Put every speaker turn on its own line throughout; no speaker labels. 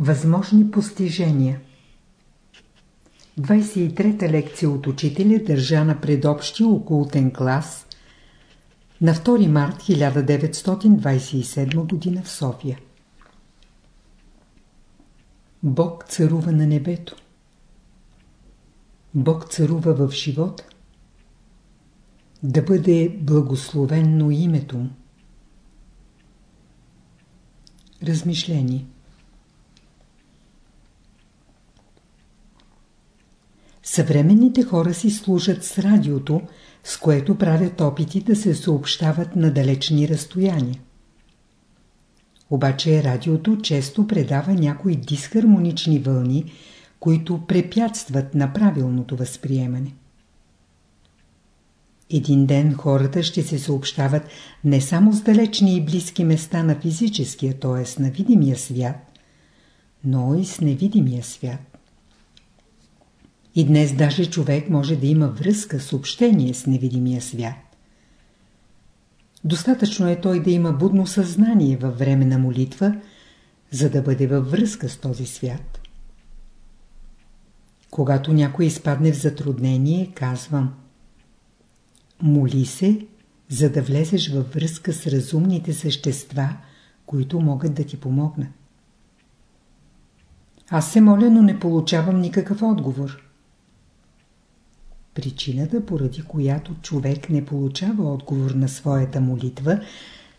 Възможни постижения 23-та лекция от учителя държа на предобщия окултен клас на 2 март 1927 г. в София. Бог царува на небето. Бог царува в живота. Да бъде благословенно името му. Размишление Съвременните хора си служат с радиото, с което правят опити да се съобщават на далечни разстояния. Обаче радиото често предава някои дисхармонични вълни, които препятстват на правилното възприемане. Един ден хората ще се съобщават не само с далечни и близки места на физическия, т.е. на видимия свят, но и с невидимия свят. И днес даже човек може да има връзка, съобщение с невидимия свят. Достатъчно е той да има будно съзнание във време на молитва, за да бъде във връзка с този свят. Когато някой изпадне в затруднение, казвам Моли се, за да влезеш във връзка с разумните същества, които могат да ти помогнат. Аз се моля, но не получавам никакъв отговор. Причината, поради която човек не получава отговор на своята молитва,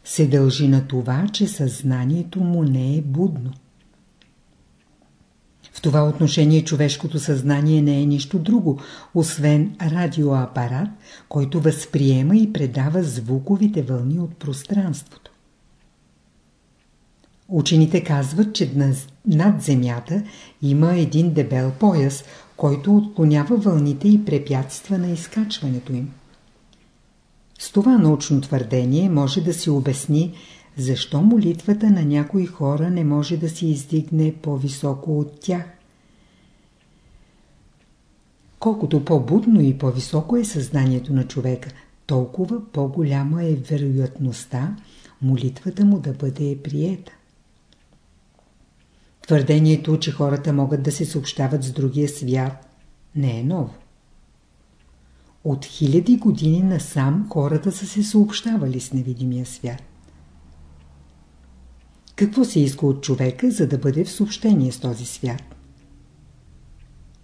се дължи на това, че съзнанието му не е будно. В това отношение човешкото съзнание не е нищо друго, освен радиоапарат, който възприема и предава звуковите вълни от пространството. Учените казват, че над Земята има един дебел пояс, който отклонява вълните и препятства на изкачването им. С това научно твърдение може да се обясни защо молитвата на някои хора не може да се издигне по-високо от тях. Колкото по-будно и по-високо е съзнанието на човека, толкова по-голяма е вероятността молитвата му да бъде приета. Твърдението, че хората могат да се съобщават с другия свят, не е ново. От хиляди години насам хората са се съобщавали с невидимия свят. Какво се иска от човека, за да бъде в съобщение с този свят?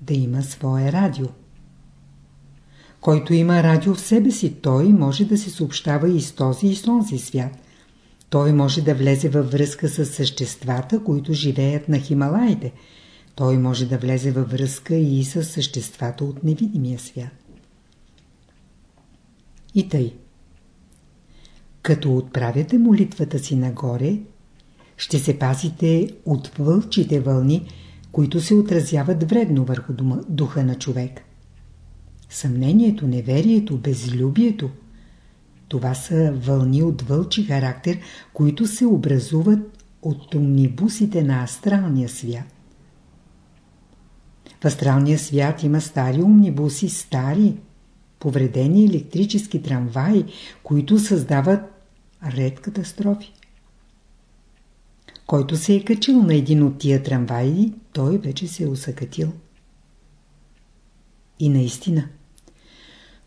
Да има свое радио. Който има радио в себе си, той може да се съобщава и с този и с този свят. Той може да влезе във връзка с съществата, които живеят на Хималаите. Той може да влезе във връзка и с съществата от невидимия свят. И тъй. Като отправяте молитвата си нагоре, ще се пазите от вълчите вълни, които се отразяват вредно върху духа на човек. Съмнението, неверието, безлюбието – това са вълни от вълчи характер, които се образуват от омнибусите на астралния свят. В астралния свят има стари омнибуси, стари, повредени електрически трамваи, които създават ред катастрофи. Който се е качил на един от тия трамваи, той вече се е усъкатил. И наистина –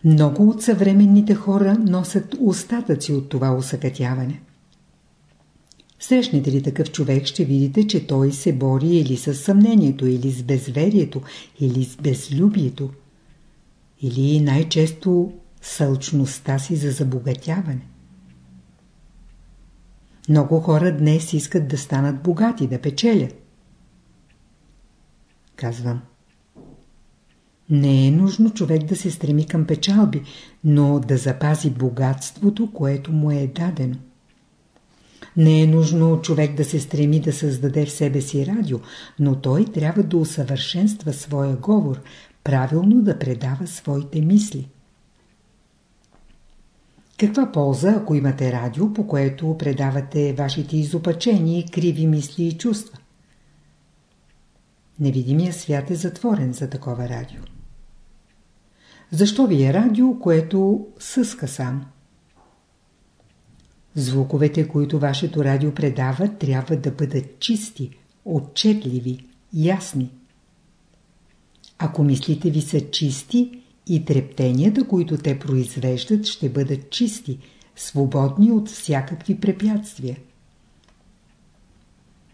много от съвременните хора носят остатъци от това усъкътяване. Срещнете ли такъв човек, ще видите, че той се бори или с съмнението, или с безверието, или с безлюбието, или най-често сълчността си за забогатяване. Много хора днес искат да станат богати, да печелят. Казвам. Не е нужно човек да се стреми към печалби, но да запази богатството, което му е дадено. Не е нужно човек да се стреми да създаде в себе си радио, но той трябва да усъвършенства своя говор, правилно да предава своите мисли. Каква полза, ако имате радио, по което предавате вашите изопачени, криви мисли и чувства? Невидимия свят е затворен за такова радио. Защо ви е радио, което съска сам? Звуковете, които вашето радио предава, трябва да бъдат чисти, отчетливи, ясни. Ако мислите ви са чисти, и трептенията, които те произвеждат, ще бъдат чисти, свободни от всякакви препятствия.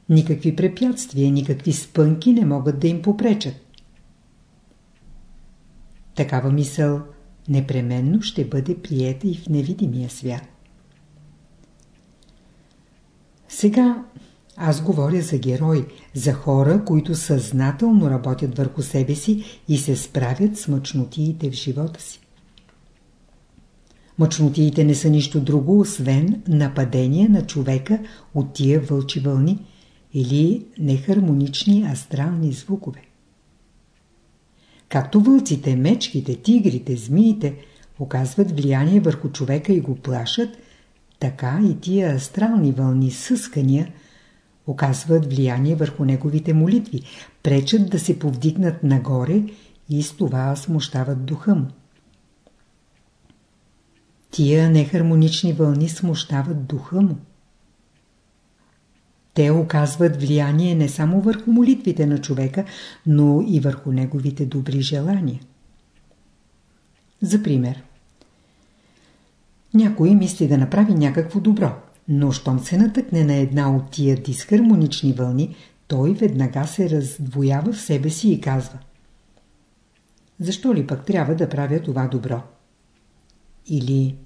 Никакви препятствия, никакви спънки не могат да им попречат. Такава мисъл непременно ще бъде приета и в невидимия свят. Сега аз говоря за герои, за хора, които съзнателно работят върху себе си и се справят с мъчнотиите в живота си. Мъчнотиите не са нищо друго, освен нападение на човека от тия вълчи вълни или нехармонични астрални звукове. Както вълците, мечките, тигрите, змиите оказват влияние върху човека и го плашат, така и тия астрални вълни съскания оказват влияние върху неговите молитви, пречат да се повдигнат нагоре и с това смущават духа му. Тия нехармонични вълни смущават духа му. Те оказват влияние не само върху молитвите на човека, но и върху неговите добри желания. За пример. Някой мисли да направи някакво добро, но щом се натъкне на една от тия дисхармонични вълни, той веднага се раздвоява в себе си и казва Защо ли пък трябва да правя това добро? Или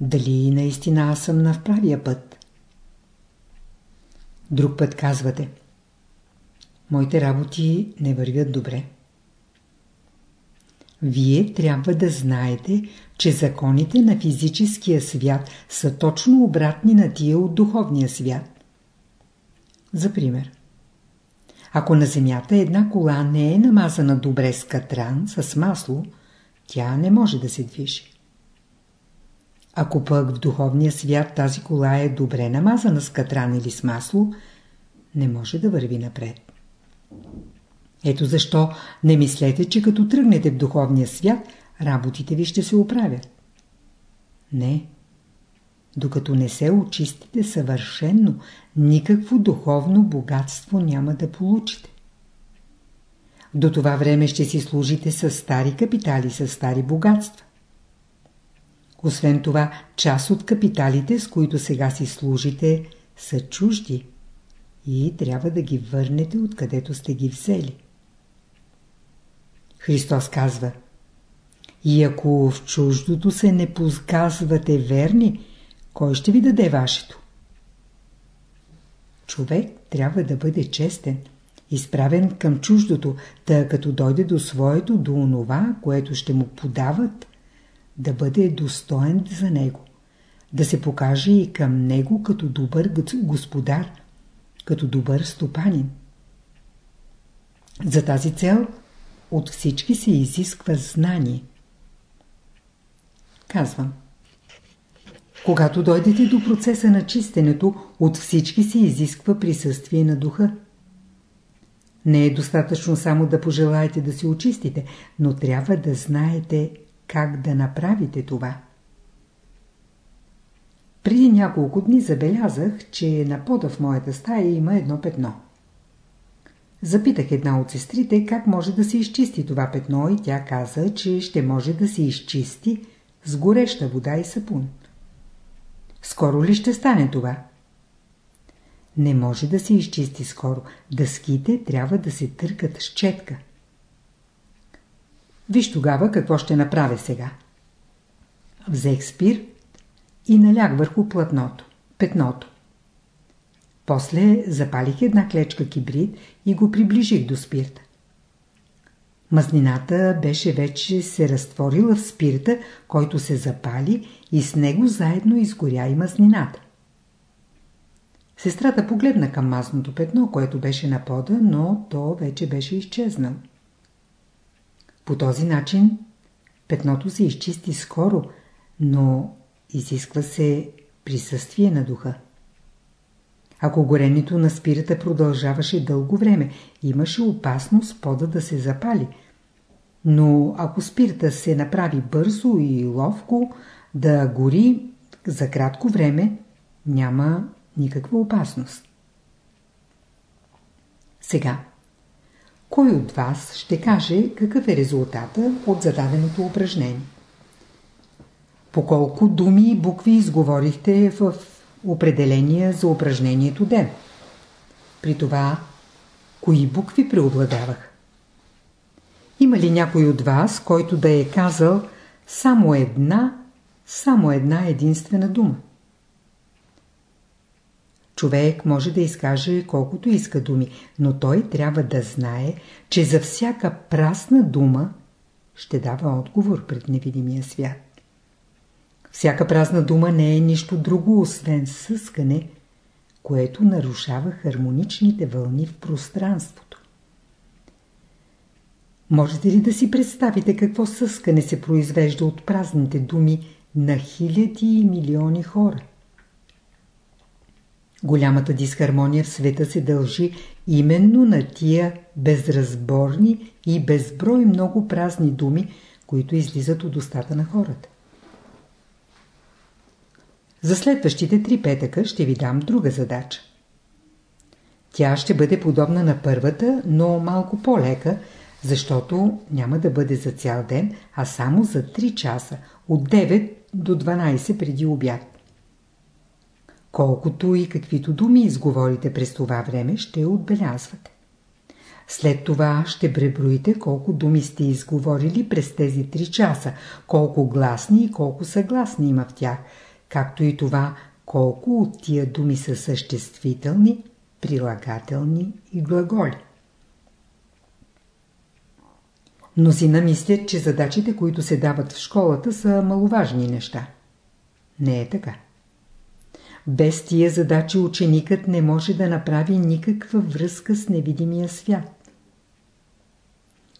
дали наистина аз съм на правия път? Друг път казвате Моите работи не вървят добре. Вие трябва да знаете, че законите на физическия свят са точно обратни на тия от духовния свят. За пример. Ако на земята една кола не е намазана добре с катран, с масло, тя не може да се движи. Ако пък в духовния свят тази кола е добре намазана с катран или с масло, не може да върви напред. Ето защо не мислете, че като тръгнете в духовния свят, работите ви ще се оправят. Не. Докато не се очистите съвършенно, никакво духовно богатство няма да получите. До това време ще си служите с стари капитали, с стари богатства. Освен това, част от капиталите, с които сега си служите, са чужди и трябва да ги върнете откъдето сте ги взели. Христос казва И ако в чуждото се не показвате верни, кой ще ви даде вашето? Човек трябва да бъде честен, изправен към чуждото, тъй като дойде до своето, до онова, което ще му подават, да бъде достоен за него, да се покаже и към него като добър господар, като добър стопанин. За тази цел – от всички се изисква знание. Казвам. Когато дойдете до процеса на чистенето, от всички се изисква присъствие на духа. Не е достатъчно само да пожелаете да се очистите, но трябва да знаете как да направите това. Преди няколко дни забелязах, че на пода в моята стая има едно петно. Запитах една от сестрите как може да се изчисти това петно и тя каза, че ще може да се изчисти с гореща вода и сапун. Скоро ли ще стане това? Не може да се изчисти скоро. Дъските трябва да се търкат с четка. Виж тогава какво ще направя сега. Взех спир и налях върху платното, петното. После запалих една клечка кибрид и го приближих до спирта. Мазнината беше вече се разтворила в спирта, който се запали и с него заедно изгоря и мазнината. Сестрата погледна към мазното петно, което беше на пода, но то вече беше изчезнало. По този начин петното се изчисти скоро, но изисква се присъствие на духа. Ако горенето на спирата продължаваше дълго време, имаше опасност пода да се запали. Но ако спирта се направи бързо и ловко да гори за кратко време, няма никаква опасност. Сега, кой от вас ще каже какъв е резултата от зададеното упражнение? По колко думи и букви изговорихте в определения за упражнението ден? При това, кои букви преобладавах? Има ли някой от вас, който да е казал само една, само една единствена дума? Човек може да изкаже колкото иска думи, но той трябва да знае, че за всяка прасна дума ще дава отговор пред невидимия свят. Всяка празна дума не е нищо друго, освен съскане, което нарушава хармоничните вълни в пространството. Можете ли да си представите какво съскане се произвежда от празните думи на хиляди и милиони хора? Голямата дисхармония в света се дължи именно на тия безразборни и безброй много празни думи, които излизат от устата на хората. За следващите три петъка ще ви дам друга задача. Тя ще бъде подобна на първата, но малко по-лека, защото няма да бъде за цял ден, а само за 3 часа, от 9 до 12 преди обяд. Колкото и каквито думи изговорите през това време, ще отбелязвате. След това ще преброите колко думи сте изговорили през тези 3 часа, колко гласни и колко съгласни има в тях – както и това колко от тия думи са съществителни, прилагателни и глаголи. Мнозина мислят, че задачите, които се дават в школата, са маловажни неща. Не е така. Без тия задачи ученикът не може да направи никаква връзка с невидимия свят.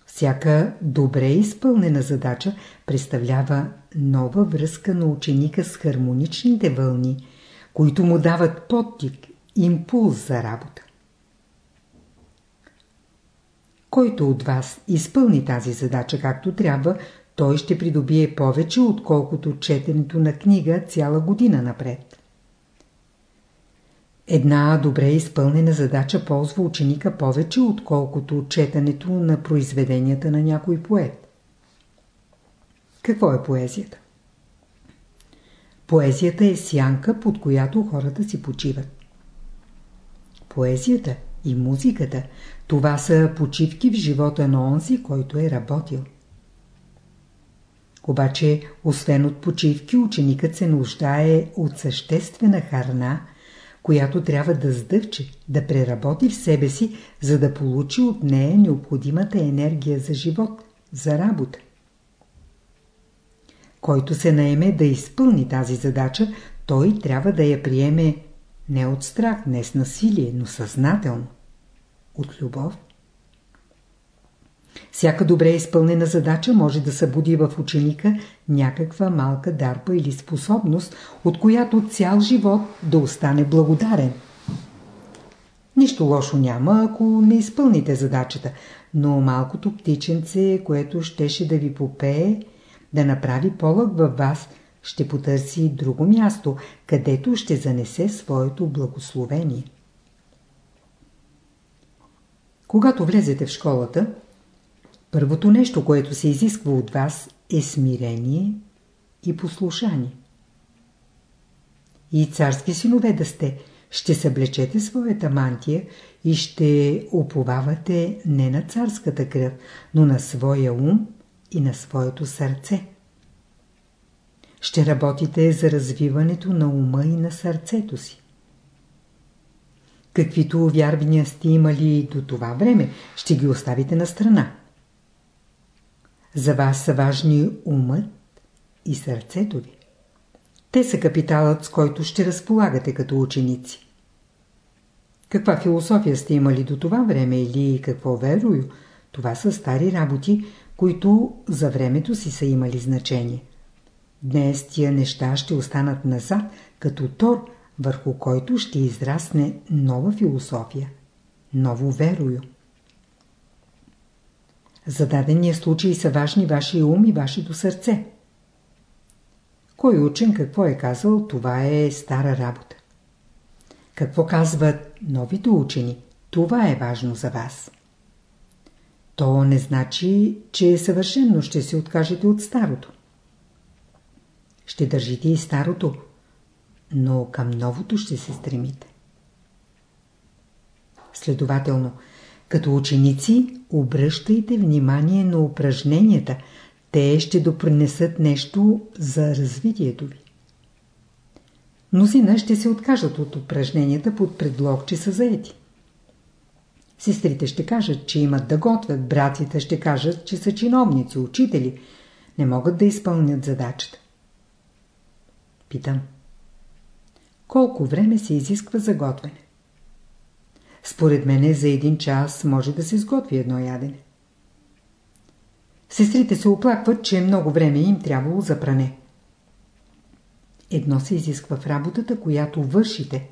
Всяка добре изпълнена задача представлява нова връзка на ученика с хармоничните вълни, които му дават подтик, импулс за работа. Който от вас изпълни тази задача както трябва, той ще придобие повече, отколкото четенето на книга цяла година напред. Една добре изпълнена задача ползва ученика повече, отколкото четането на произведенията на някой поет. Какво е поезията? Поезията е сянка, под която хората си почиват. Поезията и музиката – това са почивки в живота на онзи, който е работил. Обаче, освен от почивки, ученикът се нуждае от съществена храна – която трябва да сдъвче, да преработи в себе си, за да получи от нея необходимата енергия за живот, за работа. Който се наеме да изпълни тази задача, той трябва да я приеме не от страх, не с насилие, но съзнателно. От любов. Всяка добре изпълнена задача може да събуди в ученика някаква малка дарпа или способност, от която цял живот да остане благодарен. Нищо лошо няма, ако не изпълните задачата, но малкото птиченце, което щеше да ви попее, да направи полък във вас, ще потърси друго място, където ще занесе своето благословение. Когато влезете в школата, Първото нещо, което се изисква от вас е смирение и послушание. И царски синове да сте, ще съблечете своята мантия и ще уповавате не на царската кръв, но на своя ум и на своето сърце. Ще работите за развиването на ума и на сърцето си. Каквито вярвания сте имали до това време, ще ги оставите на страна. За вас са важни умът и сърцето ви. Те са капиталът, с който ще разполагате като ученици. Каква философия сте имали до това време или какво верою, това са стари работи, които за времето си са имали значение. Днес тия неща ще останат назад, като тор, върху който ще израсне нова философия, ново верою. За дадения случай са важни вашия ум и вашето сърце. Кой учен какво е казал, това е стара работа. Какво казват новите учени, Това е важно за вас. То не значи, че съвършенно ще се откажете от старото. Ще държите и старото, но към новото ще се стремите. Следователно, като ученици обръщайте внимание на упражненията, те ще допринесат нещо за развитието ви. Мнозина ще се откажат от упражненията под предлог, че са заети. Сестрите ще кажат, че имат да готвят, братите ще кажат, че са чиновници, учители, не могат да изпълнят задачата. Питам. Колко време се изисква за готвене? Според мене за един час може да се сготви едно ядене. Сестрите се оплакват, че много време им трябвало за пране. Едно се изисква в работата, която вършите.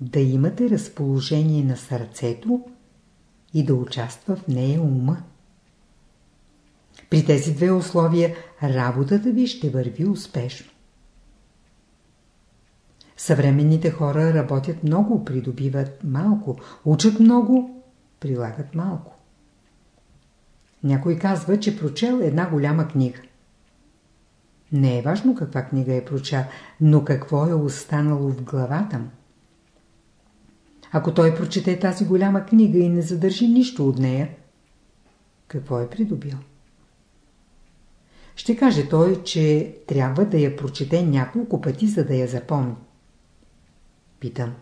Да имате разположение на сърцето и да участва в нея ума. При тези две условия работата ви ще върви успешно. Съвременните хора работят много, придобиват малко, учат много, прилагат малко. Някой казва, че прочел една голяма книга. Не е важно каква книга е прочел, но какво е останало в главата му. Ако той прочете тази голяма книга и не задържи нищо от нея, какво е придобил? Ще каже той, че трябва да я прочете няколко пъти, за да я запомни. Питам.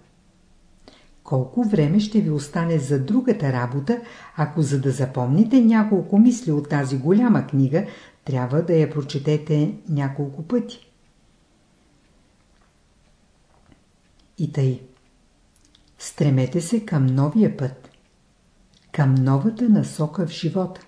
Колко време ще ви остане за другата работа, ако за да запомните няколко мисли от тази голяма книга, трябва да я прочетете няколко пъти? И тъй. Стремете се към новия път, към новата насока в живота.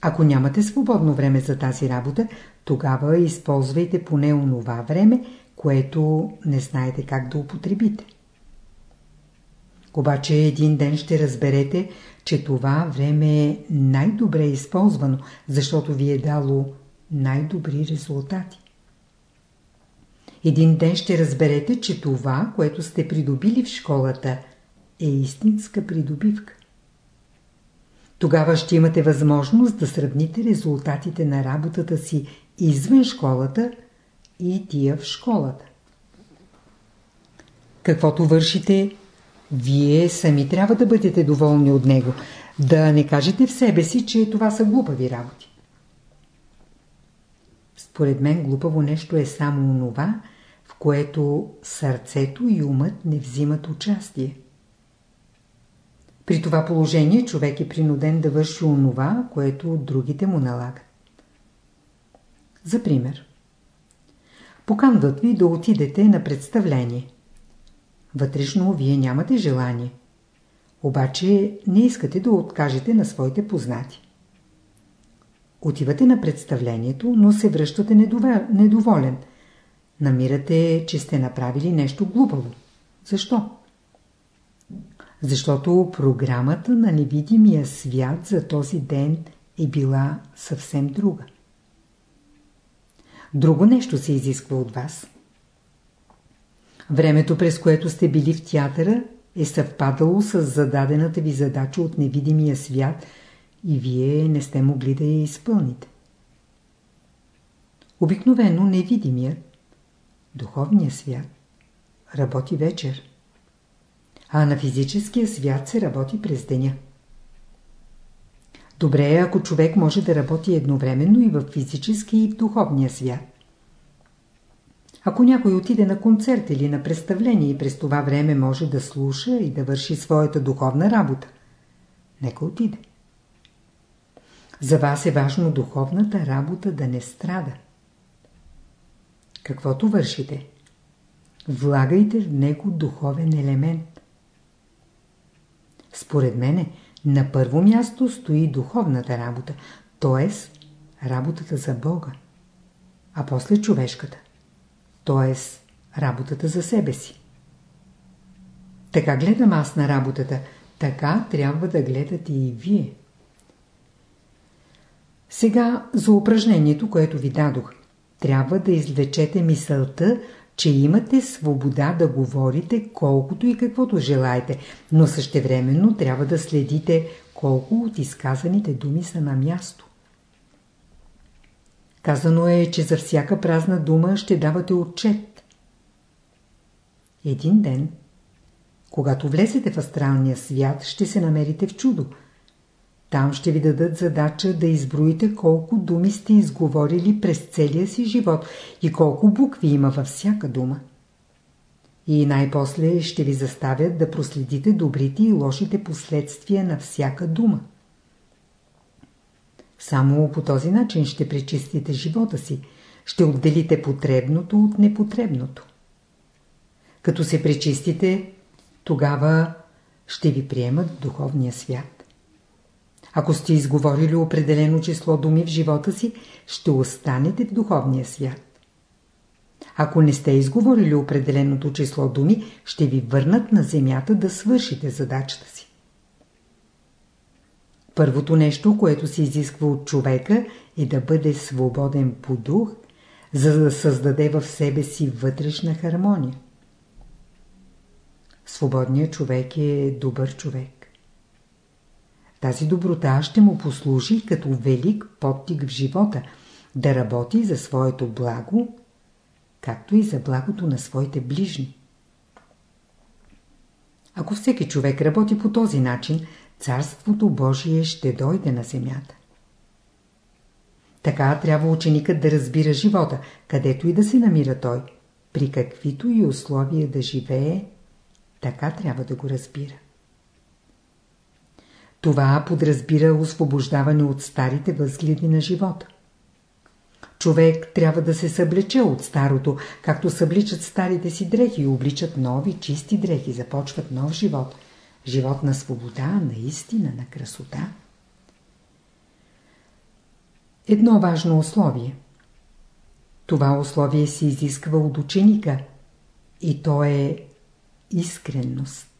Ако нямате свободно време за тази работа, тогава използвайте поне онова време, което не знаете как да употребите. Обаче един ден ще разберете, че това време е най-добре използвано, защото ви е дало най-добри резултати. Един ден ще разберете, че това, което сте придобили в школата, е истинска придобивка. Тогава ще имате възможност да сравните резултатите на работата си извън школата и тия в школата. Каквото вършите, вие сами трябва да бъдете доволни от него, да не кажете в себе си, че това са глупави работи. Според мен глупаво нещо е само онова, в което сърцето и умът не взимат участие. При това положение човек е принуден да върши онова, което другите му налагат. За пример. Поканват ви да отидете на представление. Вътрешно вие нямате желание. Обаче не искате да откажете на своите познати. Отивате на представлението, но се връщате недоволен. Намирате, че сте направили нещо глупаво. Защо? Защото програмата на невидимия свят за този ден е била съвсем друга. Друго нещо се изисква от вас. Времето, през което сте били в театъра, е съвпадало с зададената ви задача от невидимия свят и вие не сте могли да я изпълните. Обикновено невидимият, духовният свят, работи вечер, а на физическия свят се работи през деня. Добре е, ако човек може да работи едновременно и в физическия и в духовния свят. Ако някой отиде на концерт или на представление и през това време може да слуша и да върши своята духовна работа, нека отиде. За вас е важно духовната работа да не страда. Каквото вършите, влагайте в него духовен елемент. Според мене, на първо място стои духовната работа, т.е. работата за Бога, а после човешката т.е. работата за себе си. Така гледам аз на работата, така трябва да гледате и вие. Сега за упражнението, което ви дадох. Трябва да извлечете мисълта, че имате свобода да говорите колкото и каквото желаете, но същевременно трябва да следите колко от изказаните думи са на място. Казано е, че за всяка празна дума ще давате отчет. Един ден, когато влезете в астралния свят, ще се намерите в чудо. Там ще ви дадат задача да изброите колко думи сте изговорили през целия си живот и колко букви има във всяка дума. И най-после ще ви заставят да проследите добрите и лошите последствия на всяка дума. Само по този начин ще пречистите живота си, ще отделите потребното от непотребното. Като се пречистите, тогава ще ви приемат духовния свят. Ако сте изговорили определено число думи в живота си, ще останете в духовния свят. Ако не сте изговорили определеното число думи, ще ви върнат на земята да свършите задачата си. Първото нещо, което се изисква от човека е да бъде свободен по дух, за да създаде в себе си вътрешна хармония. Свободният човек е добър човек. Тази доброта ще му послужи като велик подтик в живота, да работи за своето благо, както и за благото на своите ближни. Ако всеки човек работи по този начин, Царството Божие ще дойде на земята. Така трябва ученикът да разбира живота, където и да се намира той, при каквито и условия да живее, така трябва да го разбира. Това подразбира освобождаване от старите възгледи на живота. Човек трябва да се съблече от старото, както събличат старите си дрехи и обличат нови, чисти дрехи, започват нов живот. Живот на свобода, на истина, на красота. Едно важно условие. Това условие се изисква от ученика и то е искренност.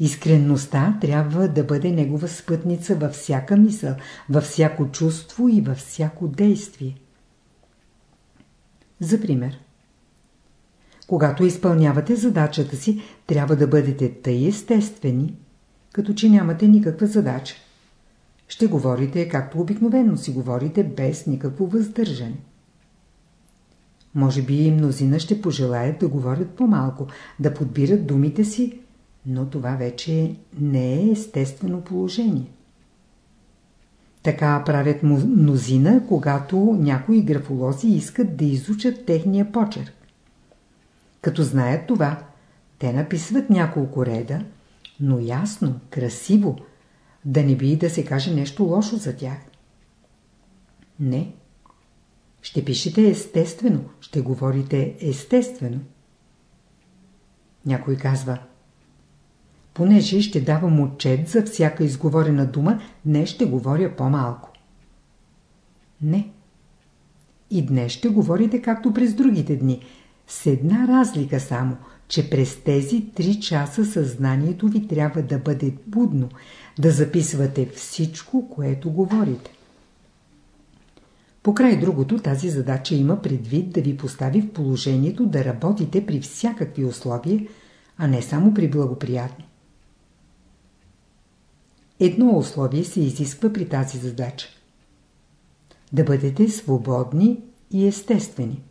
Искренността трябва да бъде негова спътница във всяка мисъл, във всяко чувство и във всяко действие. За пример. Когато изпълнявате задачата си, трябва да бъдете тъй естествени, като че нямате никаква задача. Ще говорите както обикновено си говорите, без никакво въздържане. Може би и мнозина ще пожелаят да говорят по-малко, да подбират думите си, но това вече не е естествено положение. Така правят мнозина, когато някои графолози искат да изучат техния почерк. Като знаят това, те написват няколко реда, но ясно, красиво, да не би да се каже нещо лошо за тях. Не. Ще пишете естествено, ще говорите естествено. Някой казва, понеже ще давам отчет за всяка изговорена дума, не ще говоря по-малко. Не. И днес ще говорите както през другите дни, с една разлика само, че през тези три часа съзнанието ви трябва да бъде будно, да записвате всичко, което говорите. Покрай другото, тази задача има предвид да ви постави в положението да работите при всякакви условия, а не само при благоприятни. Едно условие се изисква при тази задача. Да бъдете свободни и естествени.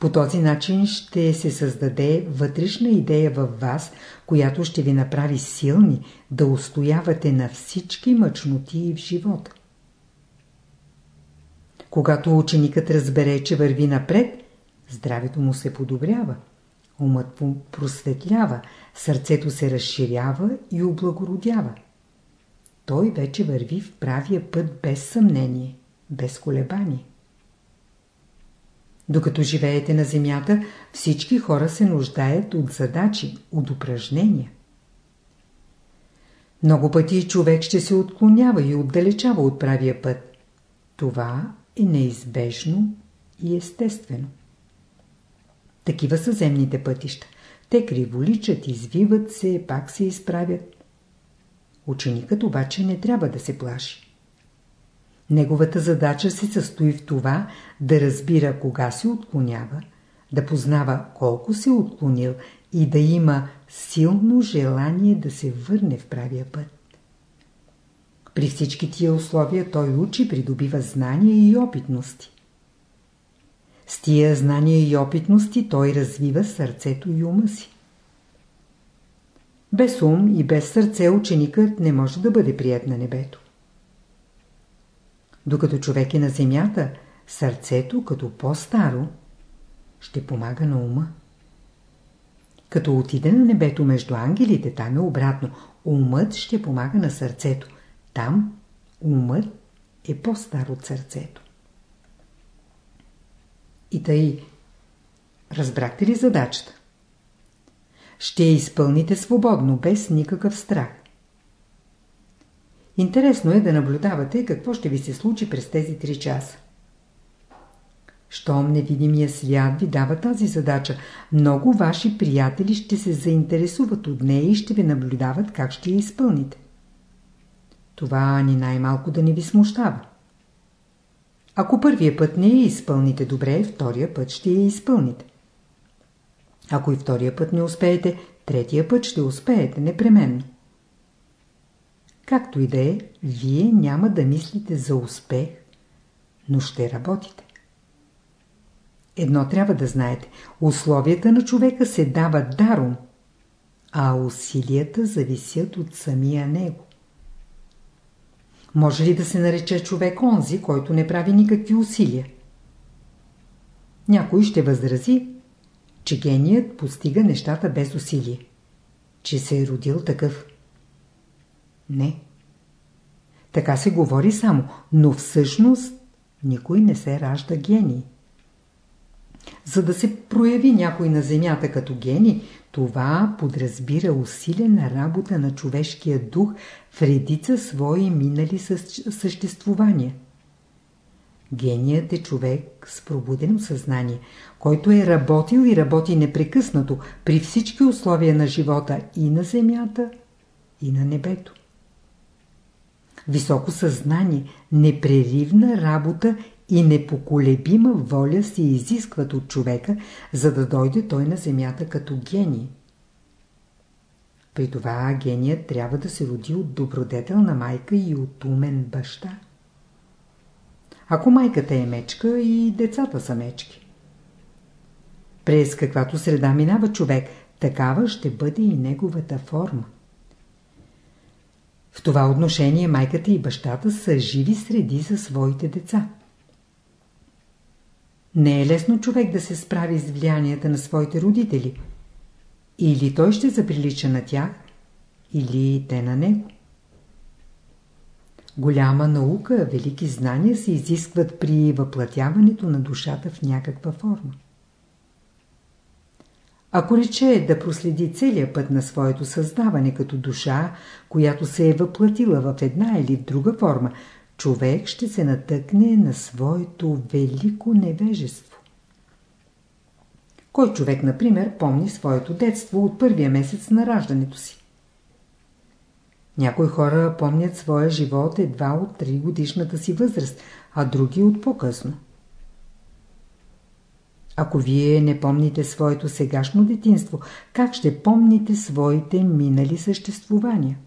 По този начин ще се създаде вътрешна идея във вас, която ще ви направи силни да устоявате на всички мъчноти в живота. Когато ученикът разбере, че върви напред, здравето му се подобрява, умът му просветлява, сърцето се разширява и облагородява. Той вече върви в правия път без съмнение, без колебание. Докато живеете на земята, всички хора се нуждаят от задачи, от упражнения. Много пъти човек ще се отклонява и отдалечава от правия път. Това е неизбежно и естествено. Такива са земните пътища. Те криволичат, извиват се, пак се изправят. Ученикът обаче не трябва да се плаши. Неговата задача се състои в това да разбира кога се отклонява, да познава колко се отклонил и да има силно желание да се върне в правия път. При всички тия условия той учи, придобива знания и опитности. С тия знания и опитности той развива сърцето и ума си. Без ум и без сърце ученикът не може да бъде прият на небето. Докато човек е на земята, сърцето, като по-старо, ще помага на ума. Като отиде на небето между ангелите, там е обратно. Умът ще помага на сърцето. Там умът е по-стар от сърцето. И тъй, разбрахте ли задачата? Ще я изпълните свободно, без никакъв страх. Интересно е да наблюдавате какво ще ви се случи през тези три часа. Щом невидимия свят ви дава тази задача, много ваши приятели ще се заинтересуват от нея и ще ви наблюдават как ще я изпълните. Това ни най-малко да не ви смущава. Ако първия път не я изпълните добре, втория път ще я изпълните. Ако и втория път не успеете, третия път ще успеете непременно. Както и да е, вие няма да мислите за успех, но ще работите. Едно трябва да знаете. Условията на човека се дават даром, а усилията зависят от самия него. Може ли да се нарече човек онзи, който не прави никакви усилия? Някой ще възрази, че геният постига нещата без усилие. Че се е родил такъв. Не. Така се говори само, но всъщност никой не се ражда гений. За да се прояви някой на Земята като гений, това подразбира усилена работа на човешкия дух в редица свои минали съществувания. Геният е човек с пробудено съзнание, който е работил и работи непрекъснато при всички условия на живота и на земята, и на небето. Високо съзнание, непреривна работа и непоколебима воля се изискват от човека, за да дойде той на земята като гений. При това геният трябва да се роди от добродетелна майка и от умен баща. Ако майката е мечка и децата са мечки. През каквато среда минава човек, такава ще бъде и неговата форма. В това отношение майката и бащата са живи среди за своите деца. Не е лесно човек да се справи с влиянията на своите родители. Или той ще заприлича на тях, или те на него. Голяма наука, велики знания се изискват при въплатяването на душата в някаква форма. Ако рече да проследи целият път на своето създаване като душа, която се е въплатила в една или друга форма, човек ще се натъкне на своето велико невежество. Кой човек, например, помни своето детство от първия месец на раждането си? Някои хора помнят своя живот едва от 3 годишната си възраст, а други от по-късно. Ако вие не помните своето сегашно детинство, как ще помните своите минали съществувания?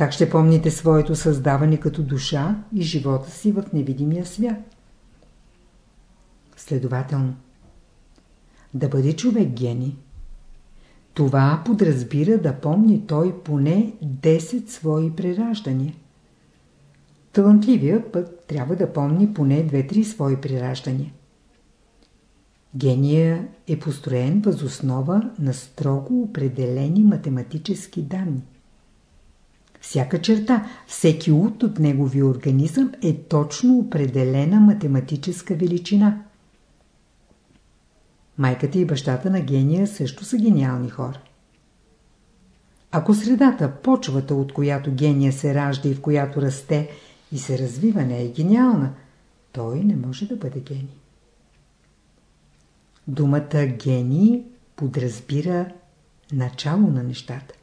Как ще помните своето създаване като душа и живота си в невидимия свят? Следователно, да бъде човек гений. Това подразбира да помни той поне 10 свои прераждания. Талантливия пък трябва да помни поне 2-3 свои прераждания. Гения е построен възоснова на строго определени математически данни. Всяка черта, всеки ут от неговия организъм е точно определена математическа величина. Майката и бащата на гения също са гениални хора. Ако средата, почвата, от която гения се ражда и в която расте и се развива, не е гениална, той не може да бъде гений. Думата гений подразбира начало на нещата.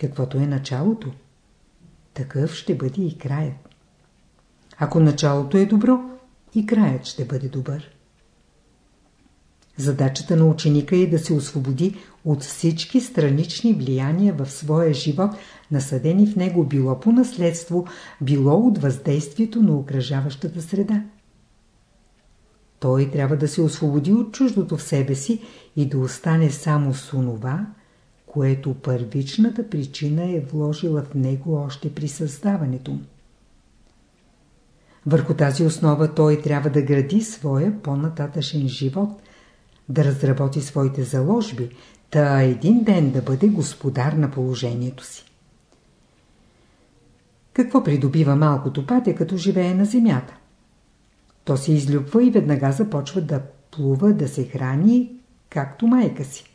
Каквото е началото, такъв ще бъде и краят. Ако началото е добро, и краят ще бъде добър. Задачата на ученика е да се освободи от всички странични влияния в своя живот, насъдени в него било по наследство, било от въздействието на окръжаващата среда. Той трябва да се освободи от чуждото в себе си и да остане само с онова, което първичната причина е вложила в него още при създаването Върху тази основа той трябва да гради своя по-нататъчен живот, да разработи своите заложби, та един ден да бъде господар на положението си. Какво придобива малкото патя, като живее на земята? То се излюбва и веднага започва да плува, да се храни, както майка си.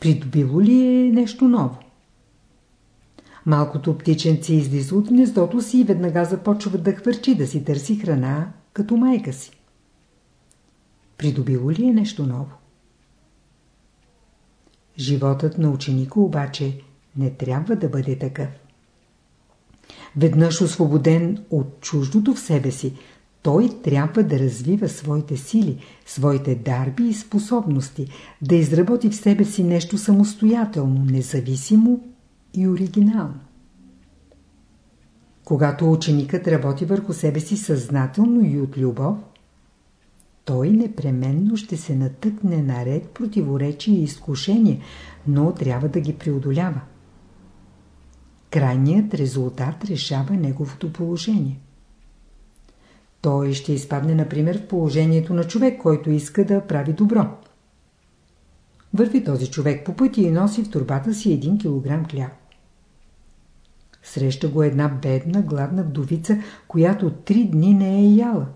Придобило ли е нещо ново? Малкото птиченце излиза от гнездото си и веднага започва да хвърчи, да си търси храна, като майка си. Придобило ли е нещо ново? Животът на ученика обаче не трябва да бъде такъв. Веднъж освободен от чуждото в себе си, той трябва да развива своите сили, своите дарби и способности, да изработи в себе си нещо самостоятелно, независимо и оригинално. Когато ученикът работи върху себе си съзнателно и от любов, той непременно ще се натъкне наред противоречия и изкушения, но трябва да ги преодолява. Крайният резултат решава неговото положение. Той ще изпадне, например, в положението на човек, който иска да прави добро. Върви този човек по пъти и носи в турбата си един килограм хляб. Среща го една бедна, гладна вдовица, която три дни не е яла.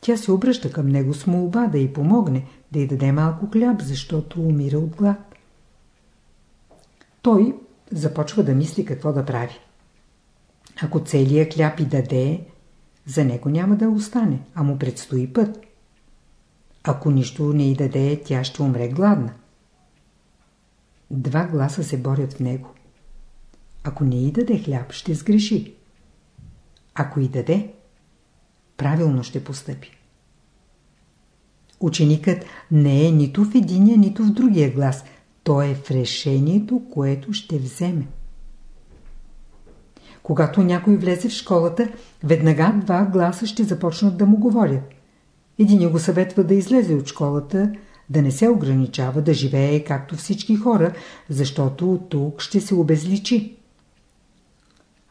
Тя се обръща към него с молба да й помогне, да й даде малко хляб, защото умира от глад. Той започва да мисли какво да прави. Ако целият хляб и даде, за него няма да остане, а му предстои път. Ако нищо не й даде, тя ще умре гладна. Два гласа се борят в него. Ако не й даде хляб, ще сгреши. Ако й даде, правилно ще постъпи. Ученикът не е нито в единия, нито в другия глас. Той е в решението, което ще вземе. Когато някой влезе в школата, веднага два гласа ще започнат да му говорят. Един го съветва да излезе от школата, да не се ограничава, да живее както всички хора, защото тук ще се обезличи.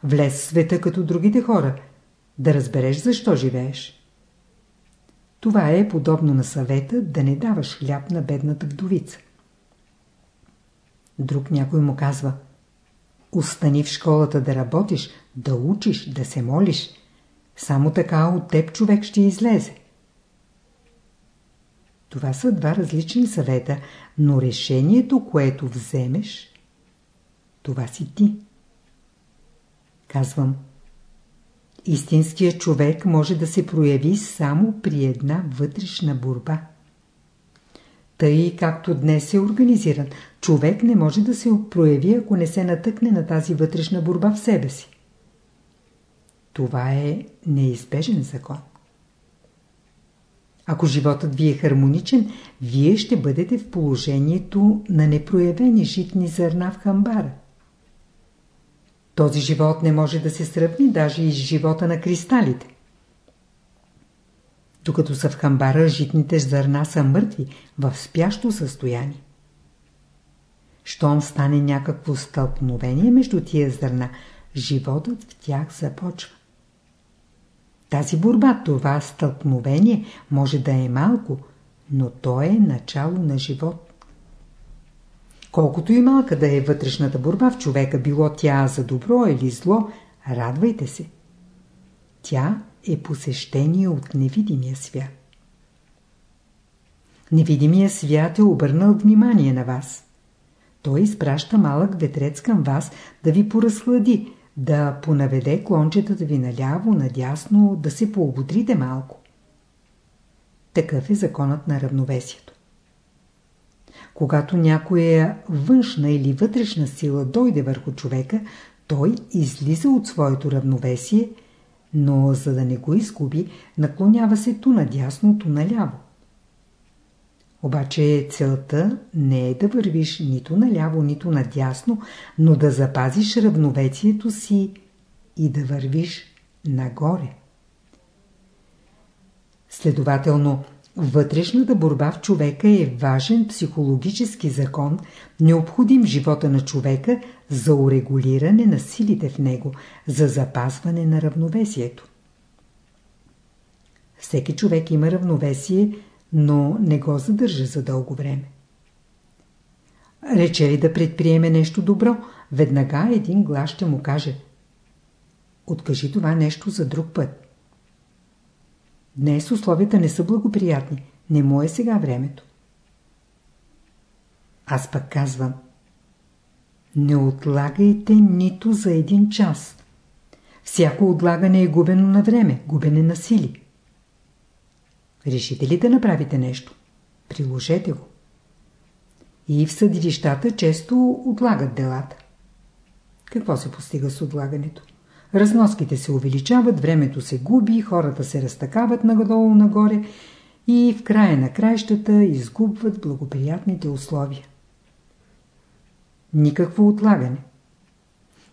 Влез в света като другите хора, да разбереш защо живееш. Това е подобно на съвета да не даваш хляб на бедната вдовица. Друг някой му казва Остани в школата да работиш, да учиш, да се молиш. Само така от теб човек ще излезе. Това са два различни съвета, но решението, което вземеш, това си ти. Казвам, истинският човек може да се прояви само при една вътрешна борба. Тъй както днес е организиран, човек не може да се прояви, ако не се натъкне на тази вътрешна борба в себе си. Това е неизбежен закон. Ако животът ви е хармоничен, вие ще бъдете в положението на непроявени житни зърна в хамбара. Този живот не може да се сравни даже и с живота на кристалите. Докато са в хамбара, житните зърна са мъртви, в спящо състояние. Щом стане някакво стълкновение между тия зърна, животът в тях започва. Тази борба, това стълкновение може да е малко, но то е начало на живот. Колкото и малка да е вътрешната борба в човека, било тя за добро или зло, радвайте се. Тя е посещение от невидимия свят. Невидимия свят е обърнал внимание на вас. Той изпраща малък ветрец към вас да ви поразхлади, да понаведе клончетата ви наляво, надясно, да се поободрите малко. Такъв е законът на равновесието. Когато някоя външна или вътрешна сила дойде върху човека, той излиза от своето равновесие, но за да не го изгуби, наклонява се ту надясно, ту наляво. Обаче целта не е да вървиш нито наляво, нито надясно, но да запазиш равновесието си и да вървиш нагоре. Следователно, вътрешната борба в човека е важен психологически закон, необходим в живота на човека за урегулиране на силите в него, за запазване на равновесието. Всеки човек има равновесие, но не го задържа за дълго време. Рече ли да предприеме нещо добро, веднага един глас ще му каже Откажи това нещо за друг път. Днес условията не са благоприятни. Не му е сега времето. Аз пък казвам Не отлагайте нито за един час. Всяко отлагане е губено на време, губене на сили. Решите ли да направите нещо? Приложете го. И в съдилищата често отлагат делата. Какво се постига с отлагането? Разноските се увеличават, времето се губи, хората се разтакават нагодолу-нагоре и в края на краищата изгубват благоприятните условия. Никакво отлагане.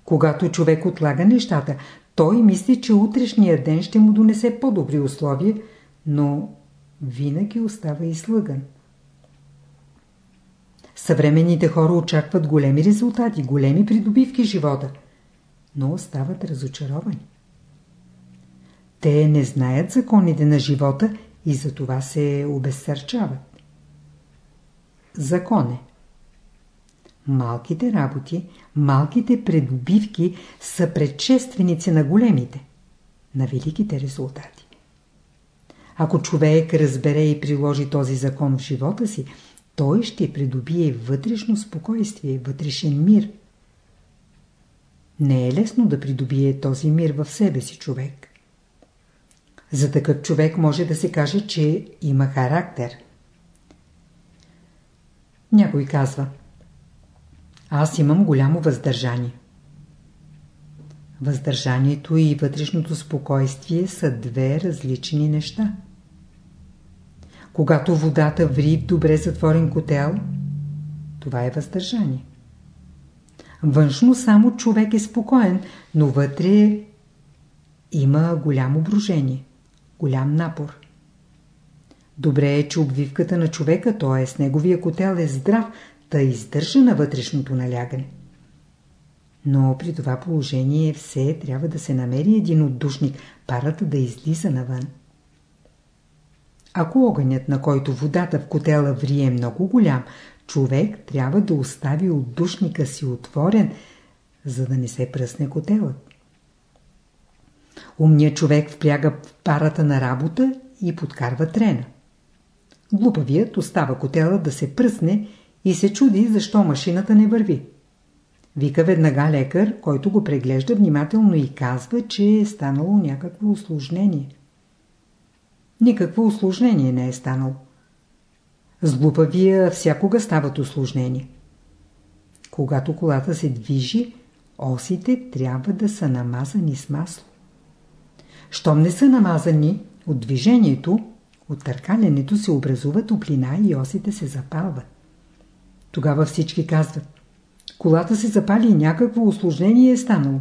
Когато човек отлага нещата, той мисли, че утрешния ден ще му донесе по-добри условия, но винаги остава излъган. Съвременните хора очакват големи резултати, големи придобивки в живота, но остават разочаровани. Те не знаят законите на живота и затова се обезсърчават. Закон е. Малките работи, малките придобивки са предшественици на големите, на великите резултати. Ако човек разбере и приложи този закон в живота си, той ще придобие вътрешно спокойствие, вътрешен мир. Не е лесно да придобие този мир в себе си човек. За такъв човек може да се каже, че има характер. Някой казва Аз имам голямо въздържание. Въздържанието и вътрешното спокойствие са две различни неща. Когато водата ври в добре затворен котел, това е въздържание. Външно само човек е спокоен, но вътре има голямо брожение, голям напор. Добре е, че обвивката на човека, т.е. неговия котел е здрав, да издържа на вътрешното налягане. Но при това положение все трябва да се намери един отдушник, парата да излиза навън. Ако огънят, на който водата в котела врие е много голям, човек трябва да остави отдушника си отворен, за да не се пръсне котелът. Умният човек впряга в парата на работа и подкарва трена. Глупавият остава котела да се пръсне и се чуди защо машината не върви. Вика веднага лекар, който го преглежда внимателно и казва, че е станало някакво осложнение. Никакво осложнение не е станало. С глупавия всякога стават осложнения. Когато колата се движи, осите трябва да са намазани с масло. Щом не са намазани от движението, от търкалянето се образува топлина и осите се запалват. Тогава всички казват, колата се запали и някакво осложнение е станало.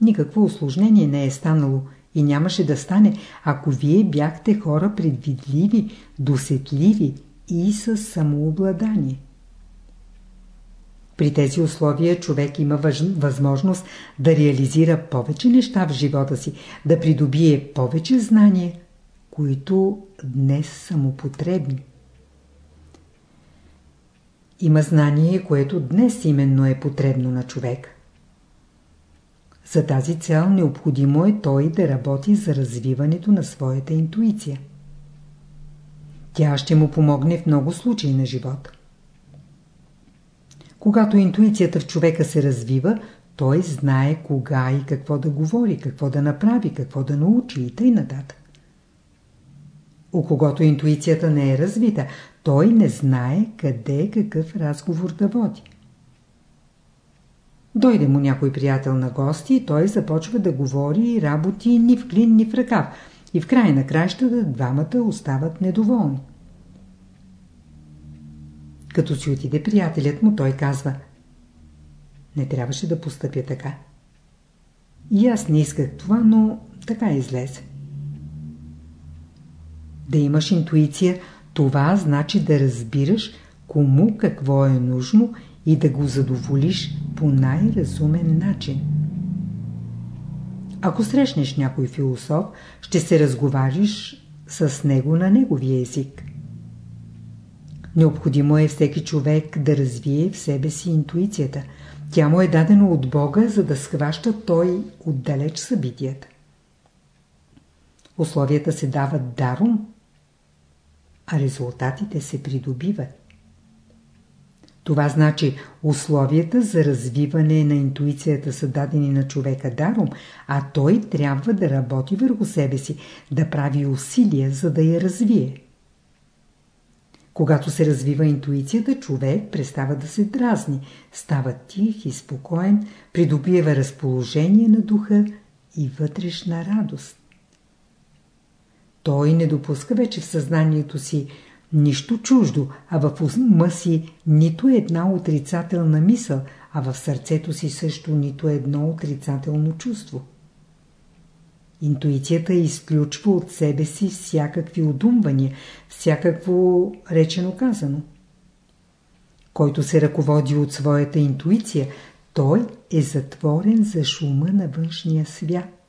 Никакво осложнение не е станало – и нямаше да стане, ако вие бяхте хора предвидливи, досетливи и с самообладание. При тези условия човек има възможност да реализира повече неща в живота си, да придобие повече знания, които днес са му потребни. Има знание, което днес именно е потребно на човека. За тази цел необходимо е той да работи за развиването на своята интуиция. Тя ще му помогне в много случаи на живота. Когато интуицията в човека се развива, той знае кога и какво да говори, какво да направи, какво да научи и т.н. нататък. У когото интуицията не е развита, той не знае къде какъв разговор да води. Дойде му някой приятел на гости и той започва да говори и работи ни в клин, ни в ръкав. И в край на кращата двамата остават недоволни. Като си отиде приятелят му, той казва Не трябваше да постъпя така. И аз не исках това, но така излезе. Да имаш интуиция, това значи да разбираш кому какво е нужно и да го задоволиш по най-разумен начин. Ако срещнеш някой философ, ще се разговариш с него на неговия език. Необходимо е всеки човек да развие в себе си интуицията. Тя му е дадена от Бога, за да схваща той отдалеч събитията. Условията се дават даром, а резултатите се придобиват. Това значи условията за развиване на интуицията са дадени на човека даром, а той трябва да работи върху себе си, да прави усилия, за да я развие. Когато се развива интуицията, човек престава да се дразни, става тих и спокоен, придобива разположение на духа и вътрешна радост. Той не допуска вече в съзнанието си нищо чуждо, а в ума си нито една отрицателна мисъл, а в сърцето си също нито едно отрицателно чувство. Интуицията изключва от себе си всякакви удумвания, всякакво речено казано. Който се ръководи от своята интуиция, той е затворен за шума на външния свят.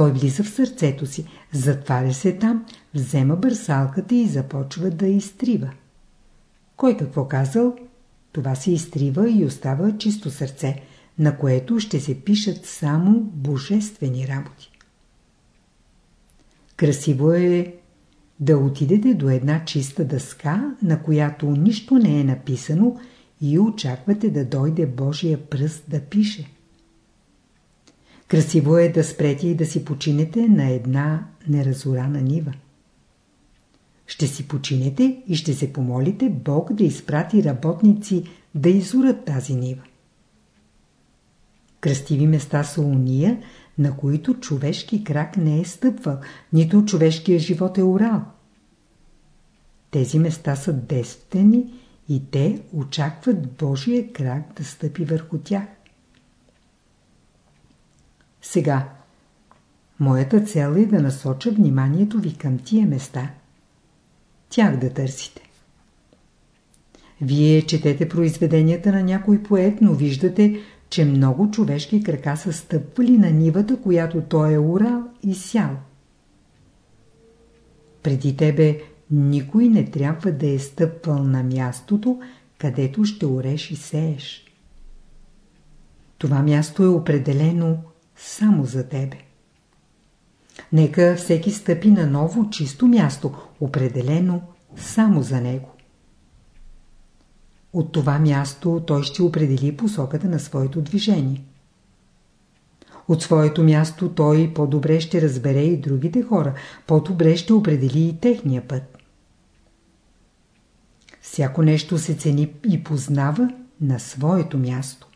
Той влиза в сърцето си, затваря се там, взема бърсалката и започва да изтрива. Кой какво казал, това се изтрива и остава чисто сърце, на което ще се пишат само божествени работи. Красиво е да отидете до една чиста дъска, на която нищо не е написано и очаквате да дойде Божия пръст да пише. Красиво е да спрете и да си починете на една неразорана нива. Ще си починете и ще се помолите Бог да изпрати работници да изурат тази нива. Кръстиви места са уния, на които човешки крак не е стъпвал, нито човешкия живот е орал. Тези места са действени и те очакват Божия крак да стъпи върху тях. Сега, моята цел е да насоча вниманието ви към тия места. Тях да търсите. Вие четете произведенията на някой поет, но виждате, че много човешки крака са стъпвали на нивата, която той е урал и сял. Преди тебе никой не трябва да е стъпвал на мястото, където ще ореш и сееш. Това място е определено само за тебе. Нека всеки стъпи на ново чисто място, определено само за него. От това място той ще определи посоката на своето движение. От своето място той по-добре ще разбере и другите хора, по-добре ще определи и техния път. Всяко нещо се цени и познава на своето място.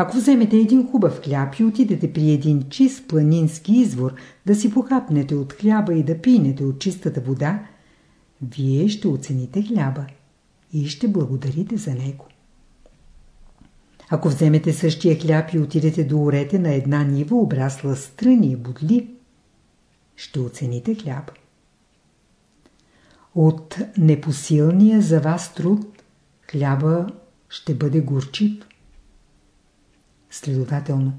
Ако вземете един хубав хляб и отидете при един чист планински извор да си похапнете от хляба и да пинете от чистата вода, вие ще оцените хляба и ще благодарите за него. Ако вземете същия хляб и отидете до орете на една нива, обрасла стръни и бодли, ще оцените хляба. От непосилния за вас труд хляба ще бъде горчив. Следователно,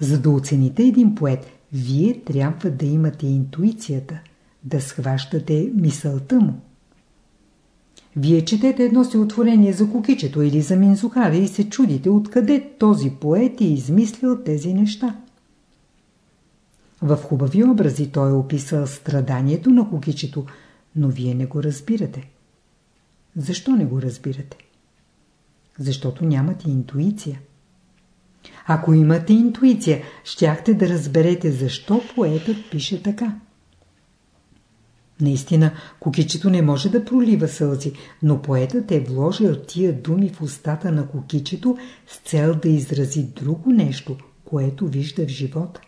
за да оцените един поет, вие трябва да имате интуицията, да схващате мисълта му. Вие четете едно стихотворение за кукичето или за Минзухари и се чудите откъде този поет е измислил тези неща. В хубави образи той е описал страданието на кукичето, но вие не го разбирате. Защо не го разбирате? Защото нямате интуиция. Ако имате интуиция, щяхте да разберете защо поетът пише така. Наистина, кукичето не може да пролива сълзи, но поетът е вложил тия думи в устата на кукичето с цел да изрази друго нещо, което вижда в живота.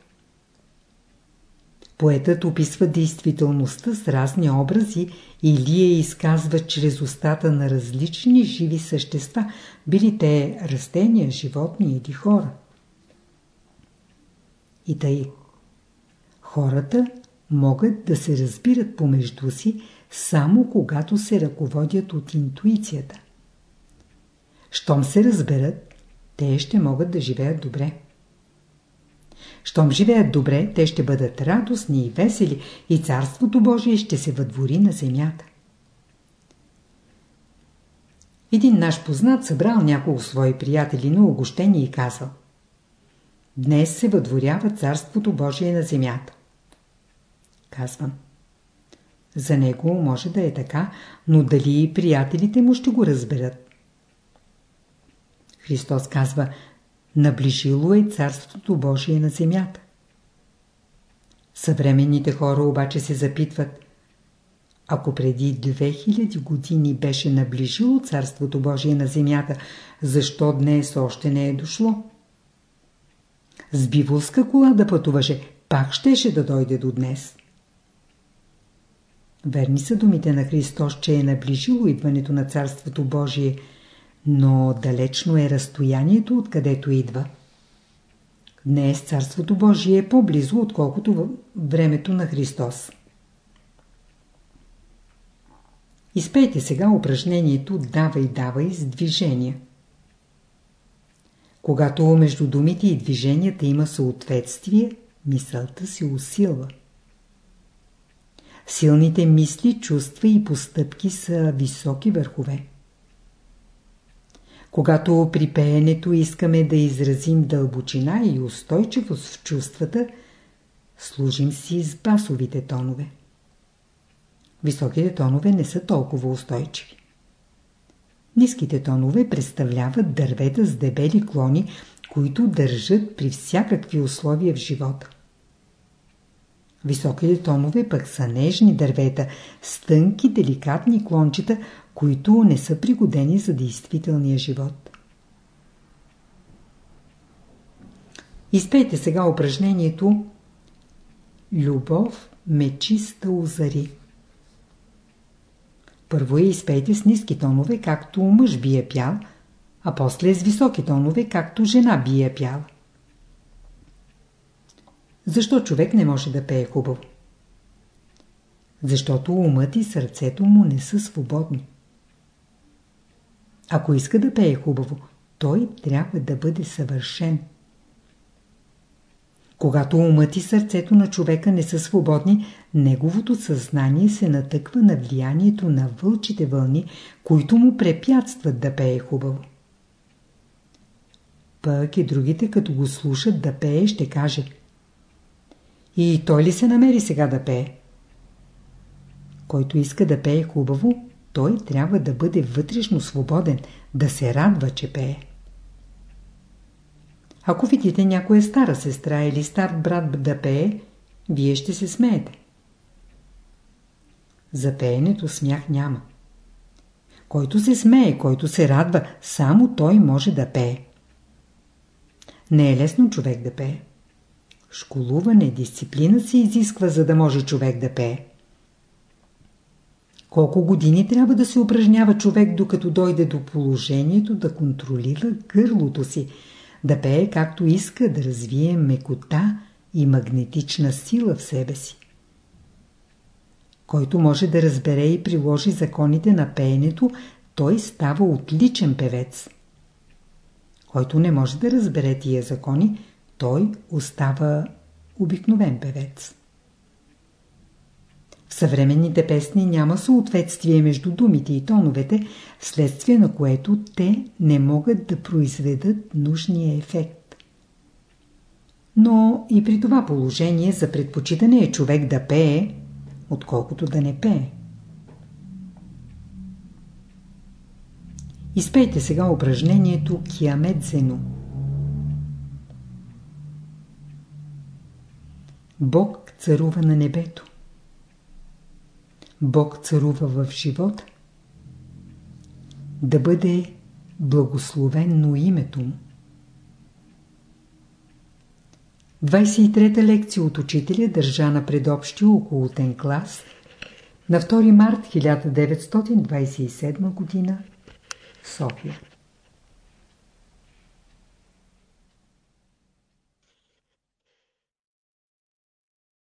Поетът описва действителността с разни образи или я изказва чрез устата на различни живи същества, били те растения, животни или хора. И тъй. Хората могат да се разбират помежду си само когато се ръководят от интуицията. Щом се разберат, те ще могат да живеят добре. Щом живеят добре, те ще бъдат радостни и весели и Царството Божие ще се въдвори на земята. Един наш познат събрал няколко свои приятели на огощение и казал Днес се въдворява Царството Божие на земята. Казвам. За него може да е така, но дали и приятелите му ще го разберат? Христос казва, наближило е Царството Божие на земята. Съвременните хора обаче се запитват, ако преди 2000 години беше наближило Царството Божие на земята, защо днес още не е дошло? С биволска кола да пътуваше, пак щеше да дойде до днес. Верни са думите на Христос, че е наближило идването на Царството Божие, но далечно е разстоянието, откъдето идва. Днес Царството Божие е по-близо, отколкото времето на Христос. Изпейте сега упражнението «Давай, давай» с движение. Когато между думите и движенията има съответствие, мисълта се усилва. Силните мисли, чувства и постъпки са високи върхове. Когато при пеенето искаме да изразим дълбочина и устойчивост в чувствата, служим си с басовите тонове. Високите тонове не са толкова устойчиви. Ниските тонове представляват дървета с дебели клони, които държат при всякакви условия в живота. Високите тонове пък са нежни дървета с тънки, деликатни клончета, които не са пригодени за действителния живот. Изпейте сега упражнението Любов ме чиста озари. Първо я изпейте с ниски тонове, както мъж би е пял, а после с високи тонове, както жена би е пяла. Защо човек не може да пее хубаво? Защото умът и сърцето му не са свободни. Ако иска да пее хубаво, той трябва да бъде съвършен. Когато умът и сърцето на човека не са свободни, неговото съзнание се натъква на влиянието на вълчите вълни, които му препятстват да пее хубаво. Пък и другите, като го слушат да пее, ще каже И той ли се намери сега да пее? Който иска да пее хубаво, той трябва да бъде вътрешно свободен, да се радва, че пее. Ако видите някоя стара сестра или стар брат да пее, вие ще се смеете. За пеенето смях няма. Който се смее, който се радва, само той може да пее. Не е лесно човек да пее. Школуване, дисциплина се изисква, за да може човек да пее. Колко години трябва да се упражнява човек, докато дойде до положението да контролира гърлото си, да пее както иска, да развие мекота и магнетична сила в себе си. Който може да разбере и приложи законите на пеенето, той става отличен певец. Който не може да разбере тия закони, той остава обикновен певец. В съвременните песни няма съответствие между думите и тоновете, следствие на което те не могат да произведат нужния ефект. Но и при това положение за предпочитане е човек да пее, отколкото да не пее. Изпейте сега упражнението Киамет Зено. Бог царува на небето. Бог царува в живота, да бъде благословенно името му. 23-та лекция от учителя държа на предобщия околотен клас на 2 март 1927 г. София